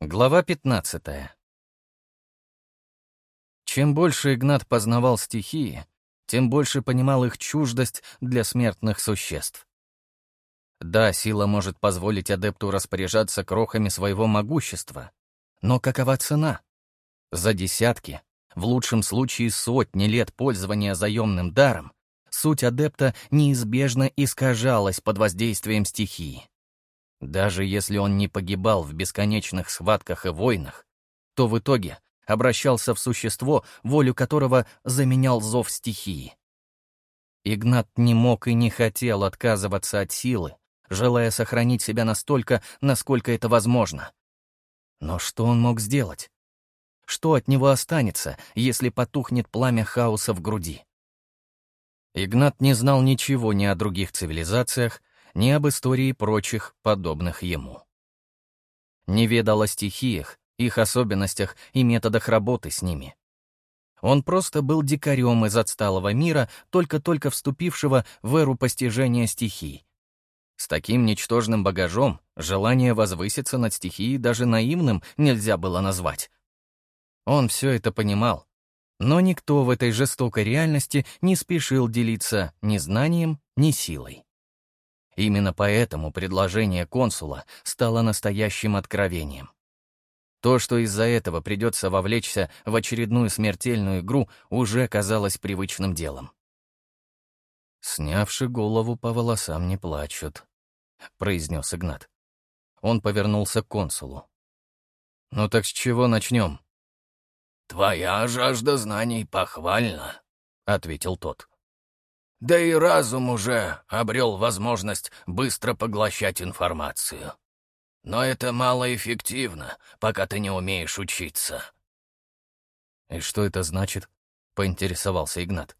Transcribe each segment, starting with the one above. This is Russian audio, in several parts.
Глава 15 Чем больше Игнат познавал стихии, тем больше понимал их чуждость для смертных существ. Да, сила может позволить адепту распоряжаться крохами своего могущества, но какова цена? За десятки, в лучшем случае сотни лет пользования заемным даром, суть адепта неизбежно искажалась под воздействием стихии. Даже если он не погибал в бесконечных схватках и войнах, то в итоге обращался в существо, волю которого заменял зов стихии. Игнат не мог и не хотел отказываться от силы, желая сохранить себя настолько, насколько это возможно. Но что он мог сделать? Что от него останется, если потухнет пламя хаоса в груди? Игнат не знал ничего ни о других цивилизациях, ни об истории прочих, подобных ему. Не ведал о стихиях, их особенностях и методах работы с ними. Он просто был дикарем из отсталого мира, только-только вступившего в эру постижения стихий. С таким ничтожным багажом желание возвыситься над стихией даже наивным нельзя было назвать. Он все это понимал, но никто в этой жестокой реальности не спешил делиться ни знанием, ни силой. Именно поэтому предложение консула стало настоящим откровением. То, что из-за этого придется вовлечься в очередную смертельную игру, уже казалось привычным делом. «Снявши голову по волосам не плачут», — произнес Игнат. Он повернулся к консулу. «Ну так с чего начнем?» «Твоя жажда знаний похвальна», — ответил тот. Да и разум уже обрел возможность быстро поглощать информацию. Но это малоэффективно, пока ты не умеешь учиться. «И что это значит?» — поинтересовался Игнат.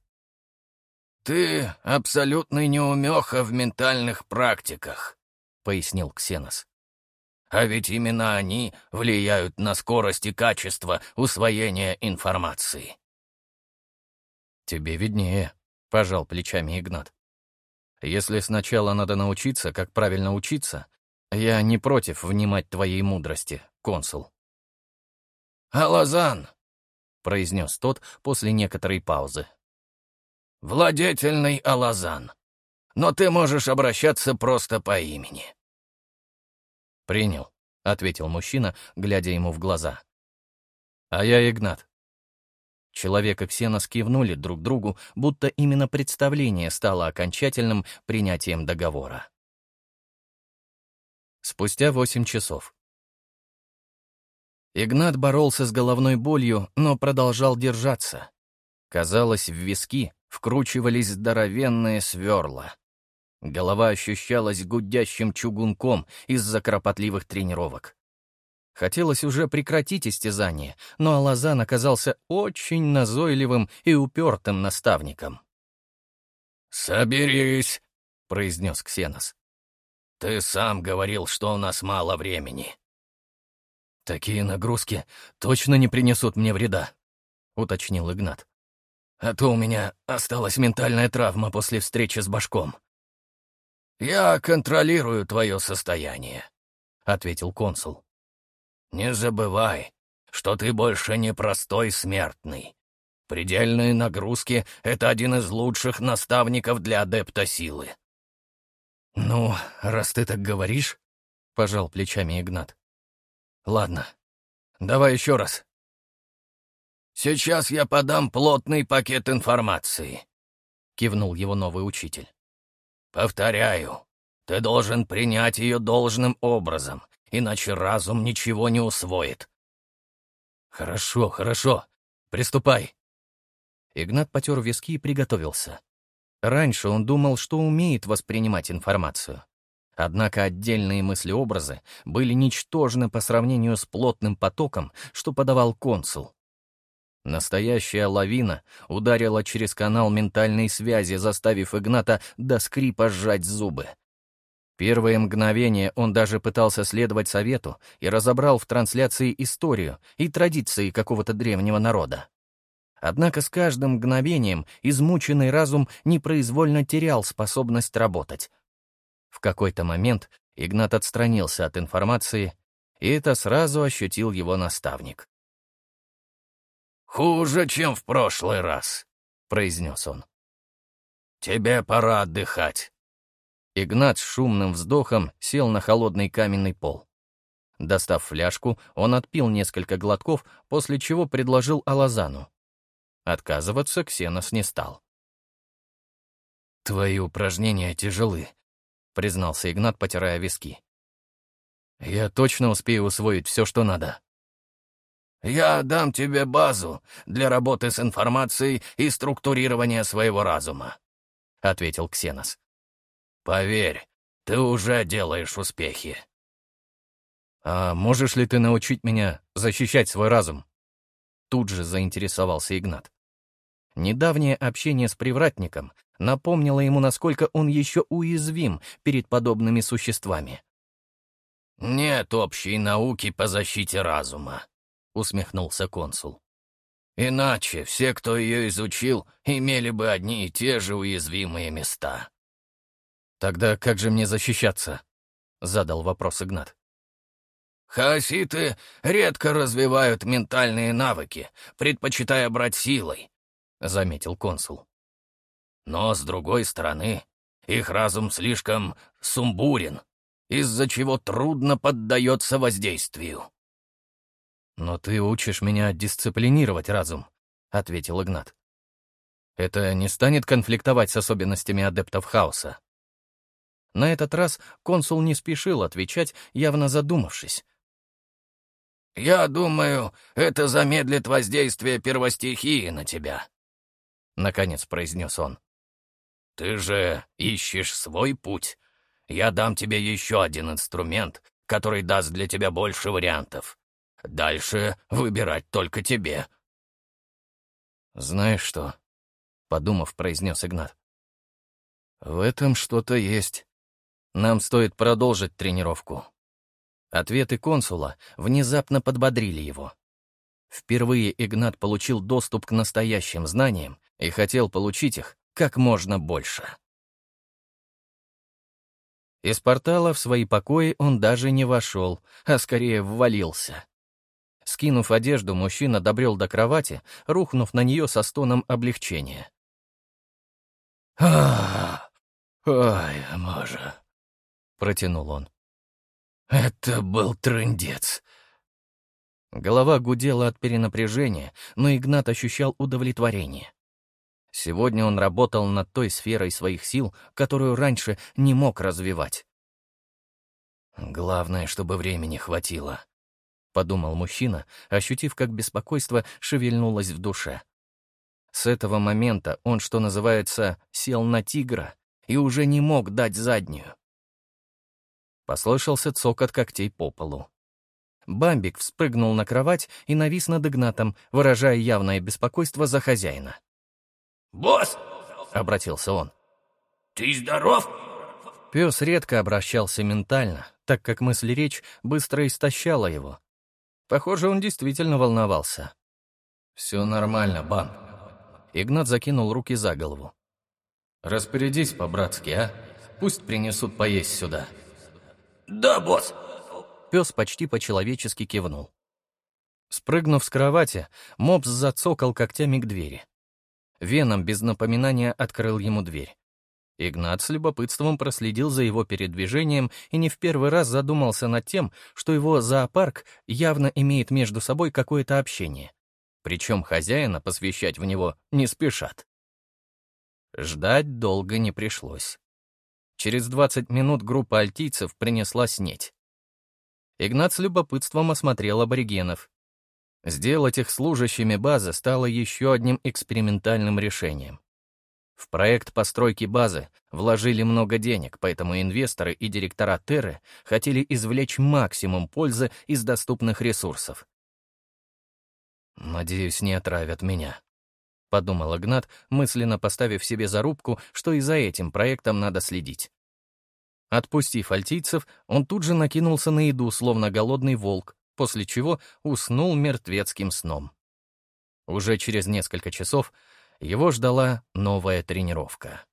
«Ты абсолютный неумеха в ментальных практиках», — пояснил Ксенос. «А ведь именно они влияют на скорость и качество усвоения информации». «Тебе виднее», — пожал плечами Игнат. «Если сначала надо научиться, как правильно учиться, я не против внимать твоей мудрости, консул». «Алазан!» — произнес тот после некоторой паузы. «Владетельный Алазан. Но ты можешь обращаться просто по имени». «Принял», — ответил мужчина, глядя ему в глаза. «А я Игнат. Человек и Ксена скивнули друг другу, будто именно представление стало окончательным принятием договора. Спустя восемь часов. Игнат боролся с головной болью, но продолжал держаться. Казалось, в виски вкручивались здоровенные сверла. Голова ощущалась гудящим чугунком из-за кропотливых тренировок. Хотелось уже прекратить истязание, но Алазан оказался очень назойливым и упертым наставником. «Соберись», — произнес Ксенос. «Ты сам говорил, что у нас мало времени». «Такие нагрузки точно не принесут мне вреда», — уточнил Игнат. «А то у меня осталась ментальная травма после встречи с башком». «Я контролирую твое состояние», — ответил консул. Не забывай, что ты больше не простой смертный. Предельные нагрузки — это один из лучших наставников для адепта силы. «Ну, раз ты так говоришь», — пожал плечами Игнат. «Ладно, давай еще раз». «Сейчас я подам плотный пакет информации», — кивнул его новый учитель. «Повторяю, ты должен принять ее должным образом иначе разум ничего не усвоит. «Хорошо, хорошо. Приступай». Игнат потер виски и приготовился. Раньше он думал, что умеет воспринимать информацию. Однако отдельные мысли-образы были ничтожны по сравнению с плотным потоком, что подавал консул. Настоящая лавина ударила через канал ментальной связи, заставив Игната до скрипа сжать зубы. Первые мгновения он даже пытался следовать совету и разобрал в трансляции историю и традиции какого-то древнего народа. Однако с каждым мгновением измученный разум непроизвольно терял способность работать. В какой-то момент Игнат отстранился от информации И это сразу ощутил его наставник. «Хуже, чем в прошлый раз», — произнес он. «Тебе пора отдыхать». Игнат с шумным вздохом сел на холодный каменный пол. Достав фляжку, он отпил несколько глотков, после чего предложил Алазану. Отказываться Ксенос не стал. «Твои упражнения тяжелы», — признался Игнат, потирая виски. «Я точно успею усвоить все, что надо». «Я дам тебе базу для работы с информацией и структурирования своего разума», — ответил Ксенос. «Поверь, ты уже делаешь успехи». «А можешь ли ты научить меня защищать свой разум?» Тут же заинтересовался Игнат. Недавнее общение с привратником напомнило ему, насколько он еще уязвим перед подобными существами. «Нет общей науки по защите разума», — усмехнулся консул. «Иначе все, кто ее изучил, имели бы одни и те же уязвимые места». «Тогда как же мне защищаться?» — задал вопрос Игнат. «Хаоситы редко развивают ментальные навыки, предпочитая брать силой», — заметил консул. «Но, с другой стороны, их разум слишком сумбурен, из-за чего трудно поддается воздействию». «Но ты учишь меня дисциплинировать разум», — ответил Игнат. «Это не станет конфликтовать с особенностями адептов хаоса?» На этот раз консул не спешил отвечать, явно задумавшись. «Я думаю, это замедлит воздействие первостихии на тебя», — наконец произнес он. «Ты же ищешь свой путь. Я дам тебе еще один инструмент, который даст для тебя больше вариантов. Дальше выбирать только тебе». «Знаешь что?» — подумав, произнес Игнат. «В этом что-то есть. Нам стоит продолжить тренировку». Ответы консула внезапно подбодрили его. Впервые Игнат получил доступ к настоящим знаниям и хотел получить их как можно больше. Из портала в свои покои он даже не вошел, а скорее ввалился. Скинув одежду, мужчина добрел до кровати, рухнув на нее со стоном облегчения. «Ах, ой, може», — протянул он. «Это был трындец». Голова гудела от перенапряжения, но Игнат ощущал удовлетворение. Сегодня он работал над той сферой своих сил, которую раньше не мог развивать. «Главное, чтобы времени хватило», — подумал мужчина, ощутив, как беспокойство шевельнулось в душе. С этого момента он, что называется, сел на тигра и уже не мог дать заднюю. Послышался цокот когтей по полу. Бамбик вспрыгнул на кровать и навис над Игнатом, выражая явное беспокойство за хозяина. «Босс!» — обратился он. «Ты здоров?» Пес редко обращался ментально, так как мысль-речь быстро истощала его. Похоже, он действительно волновался. «Все нормально, Бан». Игнат закинул руки за голову. «Распорядись по-братски, а? Пусть принесут поесть сюда». «Да, босс». Пес почти по-человечески кивнул. Спрыгнув с кровати, мопс зацокал когтями к двери. Веном без напоминания открыл ему дверь. Игнат с любопытством проследил за его передвижением и не в первый раз задумался над тем, что его зоопарк явно имеет между собой какое-то общение. Причем хозяина посвящать в него не спешат. Ждать долго не пришлось. Через 20 минут группа альтийцев принесла снеть. Игнат с любопытством осмотрел аборигенов. Сделать их служащими базы стало еще одним экспериментальным решением. В проект постройки базы вложили много денег, поэтому инвесторы и директора Терры хотели извлечь максимум пользы из доступных ресурсов. «Надеюсь, не отравят меня», — подумал Игнат, мысленно поставив себе зарубку, что и за этим проектом надо следить. Отпустив альтийцев, он тут же накинулся на еду, словно голодный волк, после чего уснул мертвецким сном. Уже через несколько часов его ждала новая тренировка.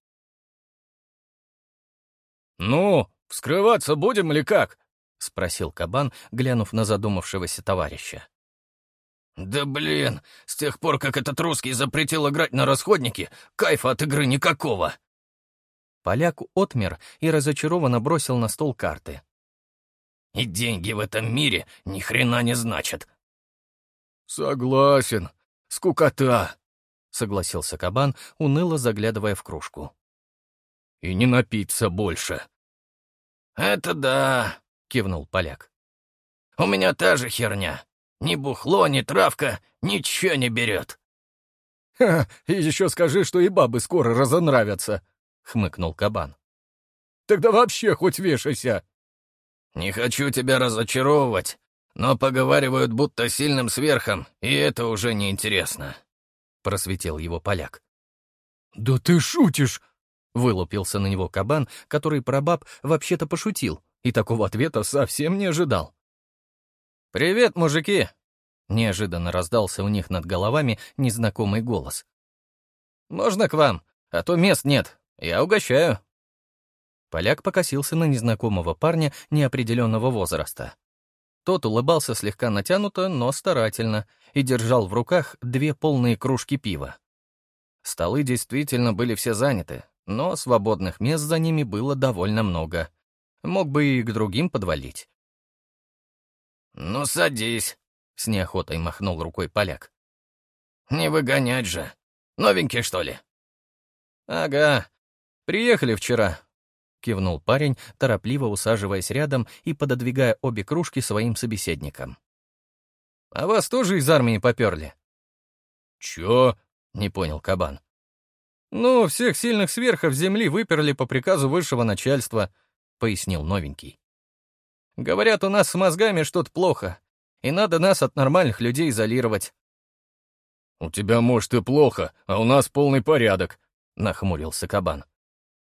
«Ну, вскрываться будем или как?» — спросил кабан, глянув на задумавшегося товарища. «Да блин, с тех пор, как этот русский запретил играть на расходнике, кайфа от игры никакого!» Поляк отмер и разочарованно бросил на стол карты. «И деньги в этом мире ни хрена не значат!» «Согласен, скукота!» — согласился кабан, уныло заглядывая в кружку. «И не напиться больше!» «Это да!» — кивнул поляк. «У меня та же херня. Ни бухло, ни травка ничего не берет. «Ха, и еще скажи, что и бабы скоро разонравятся», — хмыкнул кабан. «Тогда вообще хоть вешайся». «Не хочу тебя разочаровывать, но поговаривают, будто сильным сверхом, и это уже неинтересно», — просветил его поляк. «Да ты шутишь!» — вылупился на него кабан, который про баб вообще-то пошутил, и такого ответа совсем не ожидал. «Привет, мужики!» — неожиданно раздался у них над головами незнакомый голос. «Можно к вам? А то мест нет. Я угощаю». Поляк покосился на незнакомого парня неопределенного возраста. Тот улыбался слегка натянуто, но старательно, и держал в руках две полные кружки пива. Столы действительно были все заняты, но свободных мест за ними было довольно много. Мог бы и к другим подвалить. «Ну, садись», — с неохотой махнул рукой поляк. «Не выгонять же. Новенький, что ли?» «Ага. Приехали вчера», — кивнул парень, торопливо усаживаясь рядом и пододвигая обе кружки своим собеседникам. «А вас тоже из армии поперли?» «Чё?» — не понял кабан. «Ну, всех сильных сверхов земли выперли по приказу высшего начальства», — пояснил новенький. Говорят, у нас с мозгами что-то плохо, и надо нас от нормальных людей изолировать». «У тебя, может, и плохо, а у нас полный порядок», — нахмурился кабан.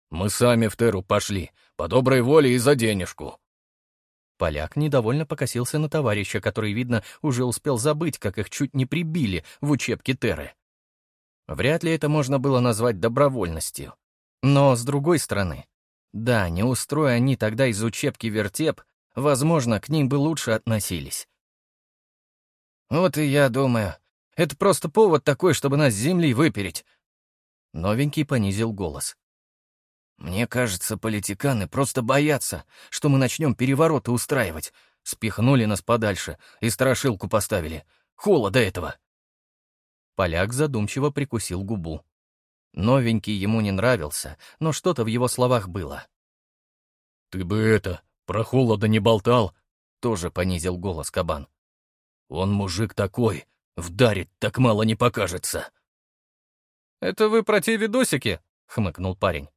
«Мы сами в Теру пошли, по доброй воле и за денежку». Поляк недовольно покосился на товарища, который, видно, уже успел забыть, как их чуть не прибили в учебке Терры. Вряд ли это можно было назвать добровольностью. Но, с другой стороны, да, не устроя они тогда из учебки вертеп, возможно, к ним бы лучше относились. Вот и я думаю, это просто повод такой, чтобы нас с земли выпереть. Новенький понизил голос. Мне кажется, политиканы просто боятся, что мы начнем перевороты устраивать. Спихнули нас подальше и страшилку поставили. Холода этого. Поляк задумчиво прикусил губу. Новенький ему не нравился, но что-то в его словах было. «Ты бы это, про холода не болтал?» — тоже понизил голос кабан. «Он мужик такой, вдарит так мало не покажется». «Это вы про те видосики?» — хмыкнул парень.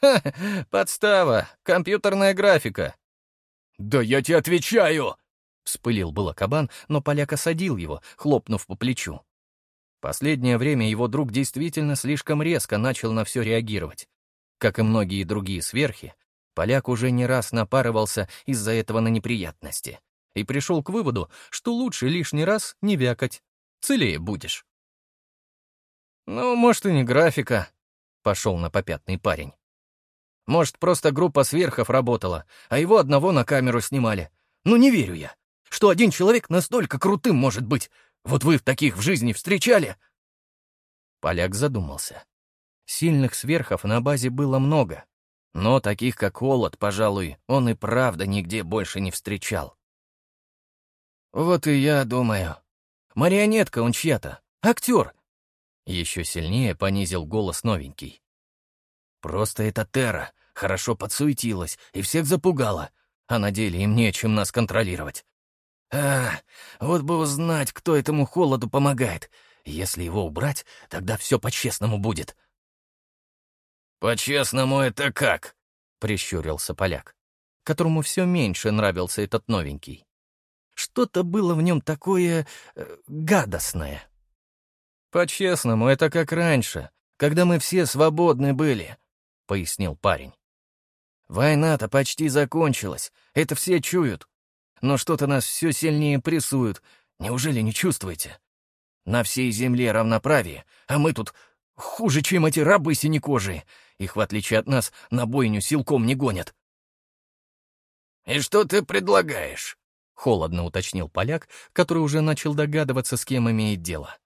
«Ха, подстава, компьютерная графика». «Да я тебе отвечаю!» — вспылил было кабан, но поляк осадил его, хлопнув по плечу. Последнее время его друг действительно слишком резко начал на все реагировать. Как и многие другие сверхи, Поляк уже не раз напарывался из-за этого на неприятности и пришел к выводу, что лучше лишний раз не вякать. Целее будешь. «Ну, может, и не графика», — пошел на попятный парень. «Может, просто группа сверхов работала, а его одного на камеру снимали. Ну, не верю я, что один человек настолько крутым может быть. Вот вы в таких в жизни встречали?» Поляк задумался. Сильных сверхов на базе было много, но таких, как Холод, пожалуй, он и правда нигде больше не встречал. «Вот и я думаю. Марионетка он чья-то. Актер!» Еще сильнее понизил голос новенький. «Просто эта Терра хорошо подсуетилась и всех запугала, а на деле им нечем нас контролировать. А, вот бы узнать, кто этому холоду помогает. Если его убрать, тогда все по-честному будет». «По-честному это как?» — прищурился поляк, которому все меньше нравился этот новенький. Что-то было в нем такое... Э, гадостное. «По-честному, это как раньше, когда мы все свободны были», — пояснил парень. «Война-то почти закончилась, это все чуют. Но что-то нас все сильнее прессуют, неужели не чувствуете? На всей земле равноправие, а мы тут хуже, чем эти рабы синекожие, их, в отличие от нас, на бойню силком не гонят. «И что ты предлагаешь?» — холодно уточнил поляк, который уже начал догадываться, с кем имеет дело.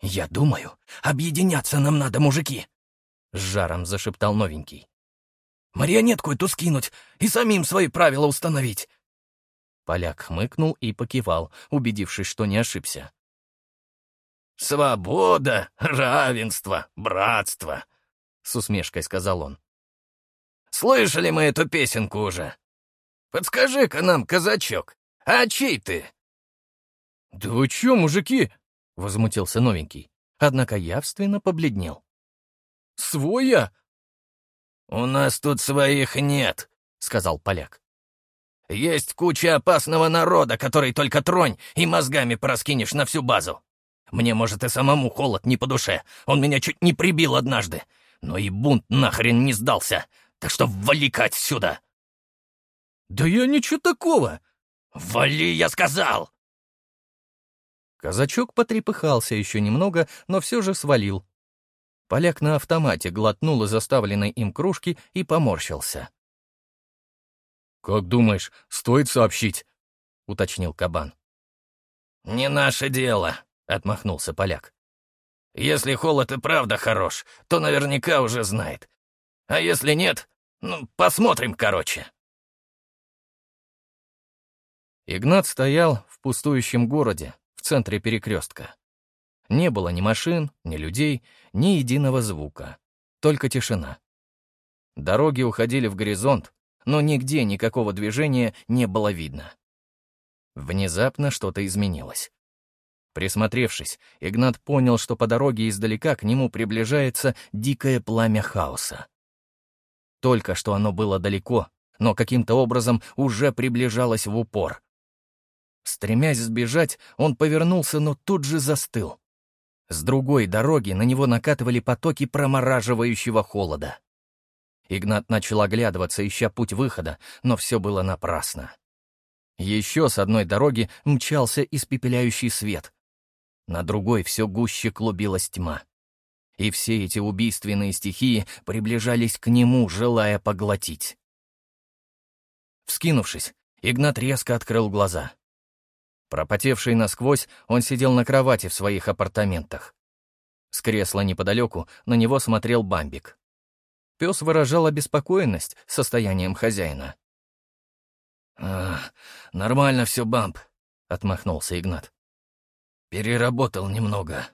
«Я думаю, объединяться нам надо, мужики!» — с жаром зашептал новенький. «Марионетку эту скинуть и самим свои правила установить!» Поляк хмыкнул и покивал, убедившись, что не ошибся. «Свобода, равенство, братство!» — с усмешкой сказал он. «Слышали мы эту песенку уже? Подскажи-ка нам, казачок, а чей ты?» «Да вы чё, мужики?» — возмутился новенький, однако явственно побледнел. «Свой я?» «У нас тут своих нет», — сказал поляк. «Есть куча опасного народа, который только тронь и мозгами пораскинешь на всю базу. Мне, может, и самому холод не по душе. Он меня чуть не прибил однажды. Но и бунт нахрен не сдался. Так что вали-ка отсюда!» «Да я ничего такого!» «Вали, я сказал!» Казачок потрепыхался еще немного, но все же свалил. Поляк на автомате глотнул из оставленной им кружки и поморщился. «Как думаешь, стоит сообщить?» — уточнил кабан. «Не наше дело», — отмахнулся поляк. «Если холод и правда хорош, то наверняка уже знает. А если нет, ну, посмотрим, короче». Игнат стоял в пустующем городе, в центре перекрестка. Не было ни машин, ни людей, ни единого звука. Только тишина. Дороги уходили в горизонт, но нигде никакого движения не было видно. Внезапно что-то изменилось. Присмотревшись, Игнат понял, что по дороге издалека к нему приближается дикое пламя хаоса. Только что оно было далеко, но каким-то образом уже приближалось в упор. Стремясь сбежать, он повернулся, но тут же застыл. С другой дороги на него накатывали потоки промораживающего холода. Игнат начал оглядываться, ища путь выхода, но все было напрасно. Еще с одной дороги мчался испепеляющий свет, на другой все гуще клубилась тьма. И все эти убийственные стихии приближались к нему, желая поглотить. Вскинувшись, Игнат резко открыл глаза. Пропотевший насквозь, он сидел на кровати в своих апартаментах. С кресла неподалеку на него смотрел Бамбик. Пес выражал обеспокоенность состоянием хозяина. «А, нормально все, Бамб», — отмахнулся Игнат. Переработал немного.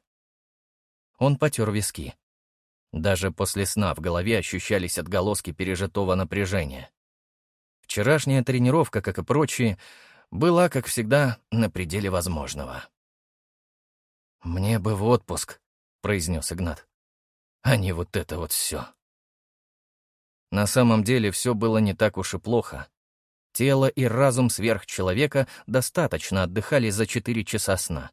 Он потер виски. Даже после сна в голове ощущались отголоски пережитого напряжения. Вчерашняя тренировка, как и прочие, была, как всегда, на пределе возможного. «Мне бы в отпуск», — произнес Игнат. «А не вот это вот все». На самом деле все было не так уж и плохо. Тело и разум сверхчеловека достаточно отдыхали за четыре часа сна.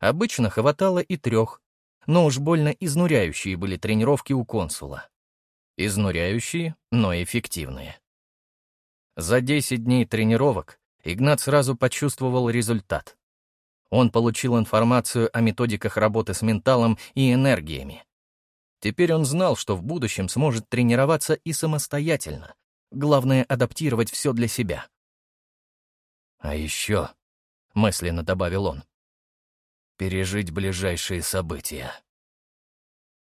Обычно хватало и трех, но уж больно изнуряющие были тренировки у консула. Изнуряющие, но эффективные. За 10 дней тренировок Игнат сразу почувствовал результат. Он получил информацию о методиках работы с менталом и энергиями. Теперь он знал, что в будущем сможет тренироваться и самостоятельно. Главное — адаптировать все для себя. «А еще», — мысленно добавил он, пережить ближайшие события.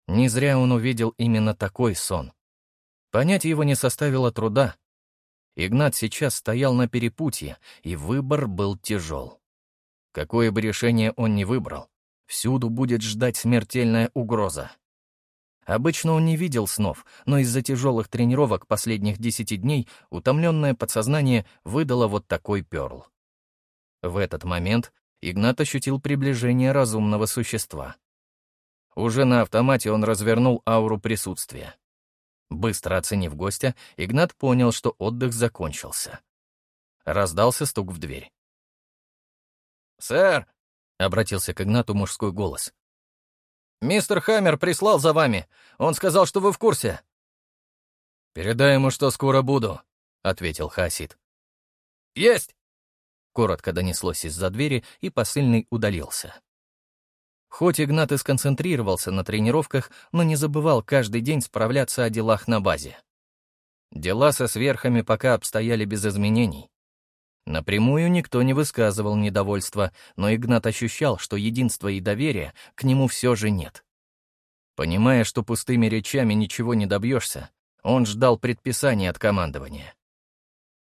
Не зря он увидел именно такой сон. Понять его не составило труда. Игнат сейчас стоял на перепутье, и выбор был тяжел. Какое бы решение он ни выбрал, всюду будет ждать смертельная угроза. Обычно он не видел снов, но из-за тяжелых тренировок последних десяти дней утомленное подсознание выдало вот такой перл. В этот момент Игнат ощутил приближение разумного существа. Уже на автомате он развернул ауру присутствия. Быстро оценив гостя, Игнат понял, что отдых закончился. Раздался стук в дверь. «Сэр!» — обратился к Игнату мужской голос. «Мистер Хаммер прислал за вами. Он сказал, что вы в курсе». «Передай ему, что скоро буду», — ответил Хасид. «Есть!» Коротко донеслось из-за двери, и посыльный удалился. Хоть Игнат и сконцентрировался на тренировках, но не забывал каждый день справляться о делах на базе. Дела со сверхами пока обстояли без изменений. Напрямую никто не высказывал недовольства, но Игнат ощущал, что единства и доверия к нему все же нет. Понимая, что пустыми речами ничего не добьешься, он ждал предписания от командования.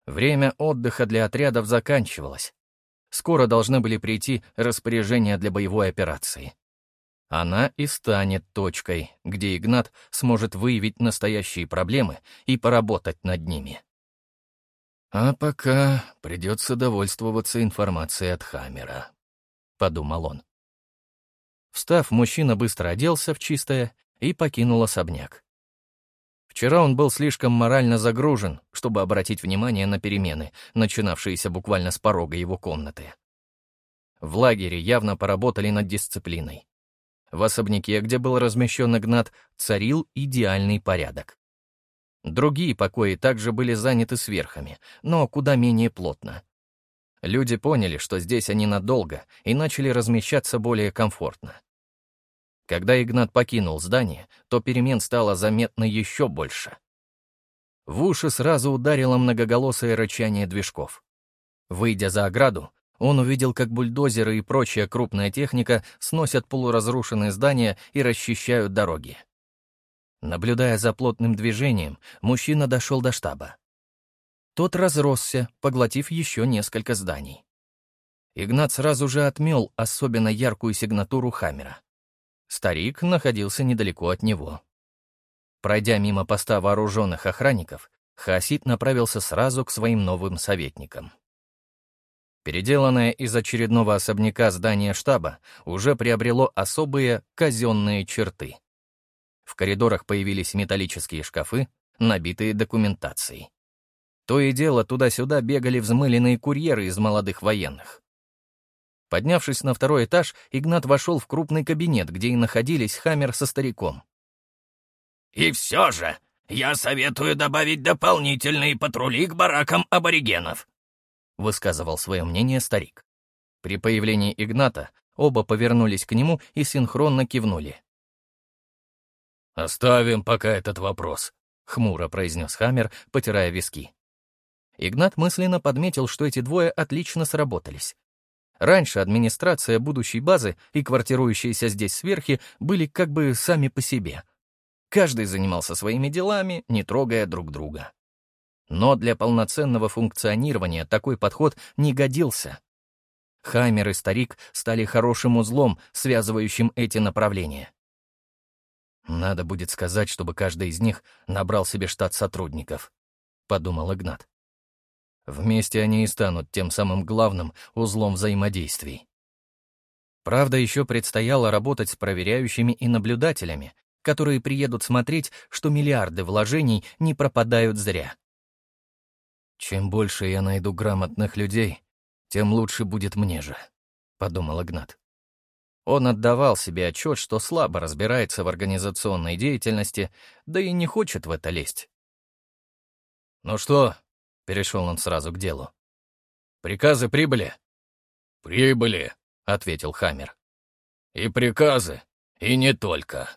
Время отдыха для отрядов заканчивалось. Скоро должны были прийти распоряжения для боевой операции. Она и станет точкой, где Игнат сможет выявить настоящие проблемы и поработать над ними. «А пока придется довольствоваться информацией от Хаммера», — подумал он. Встав, мужчина быстро оделся в чистое и покинул особняк. Вчера он был слишком морально загружен, чтобы обратить внимание на перемены, начинавшиеся буквально с порога его комнаты. В лагере явно поработали над дисциплиной. В особняке, где был размещен Игнат, царил идеальный порядок. Другие покои также были заняты сверхами, но куда менее плотно. Люди поняли, что здесь они надолго, и начали размещаться более комфортно. Когда Игнат покинул здание, то перемен стало заметно еще больше. В уши сразу ударило многоголосое рычание движков. Выйдя за ограду, он увидел, как бульдозеры и прочая крупная техника сносят полуразрушенные здания и расчищают дороги. Наблюдая за плотным движением, мужчина дошел до штаба. Тот разросся, поглотив еще несколько зданий. Игнат сразу же отмел особенно яркую сигнатуру Хаммера. Старик находился недалеко от него. Пройдя мимо поста вооруженных охранников, Хасид направился сразу к своим новым советникам. Переделанное из очередного особняка здание штаба уже приобрело особые казенные черты. В коридорах появились металлические шкафы, набитые документацией. То и дело туда-сюда бегали взмыленные курьеры из молодых военных. Поднявшись на второй этаж, Игнат вошел в крупный кабинет, где и находились Хаммер со стариком. «И все же, я советую добавить дополнительные патрули к баракам аборигенов», — высказывал свое мнение старик. При появлении Игната оба повернулись к нему и синхронно кивнули. «Оставим пока этот вопрос», — хмуро произнес Хаммер, потирая виски. Игнат мысленно подметил, что эти двое отлично сработались. Раньше администрация будущей базы и квартирующиеся здесь сверхи были как бы сами по себе. Каждый занимался своими делами, не трогая друг друга. Но для полноценного функционирования такой подход не годился. Хаммер и Старик стали хорошим узлом, связывающим эти направления. «Надо будет сказать, чтобы каждый из них набрал себе штат сотрудников», — подумал Игнат. Вместе они и станут тем самым главным узлом взаимодействий. Правда, еще предстояло работать с проверяющими и наблюдателями, которые приедут смотреть, что миллиарды вложений не пропадают зря. «Чем больше я найду грамотных людей, тем лучше будет мне же», — подумал Игнат. Он отдавал себе отчет, что слабо разбирается в организационной деятельности, да и не хочет в это лезть. «Ну что, Перешел он сразу к делу. «Приказы прибыли?» «Прибыли», — ответил Хаммер. «И приказы, и не только».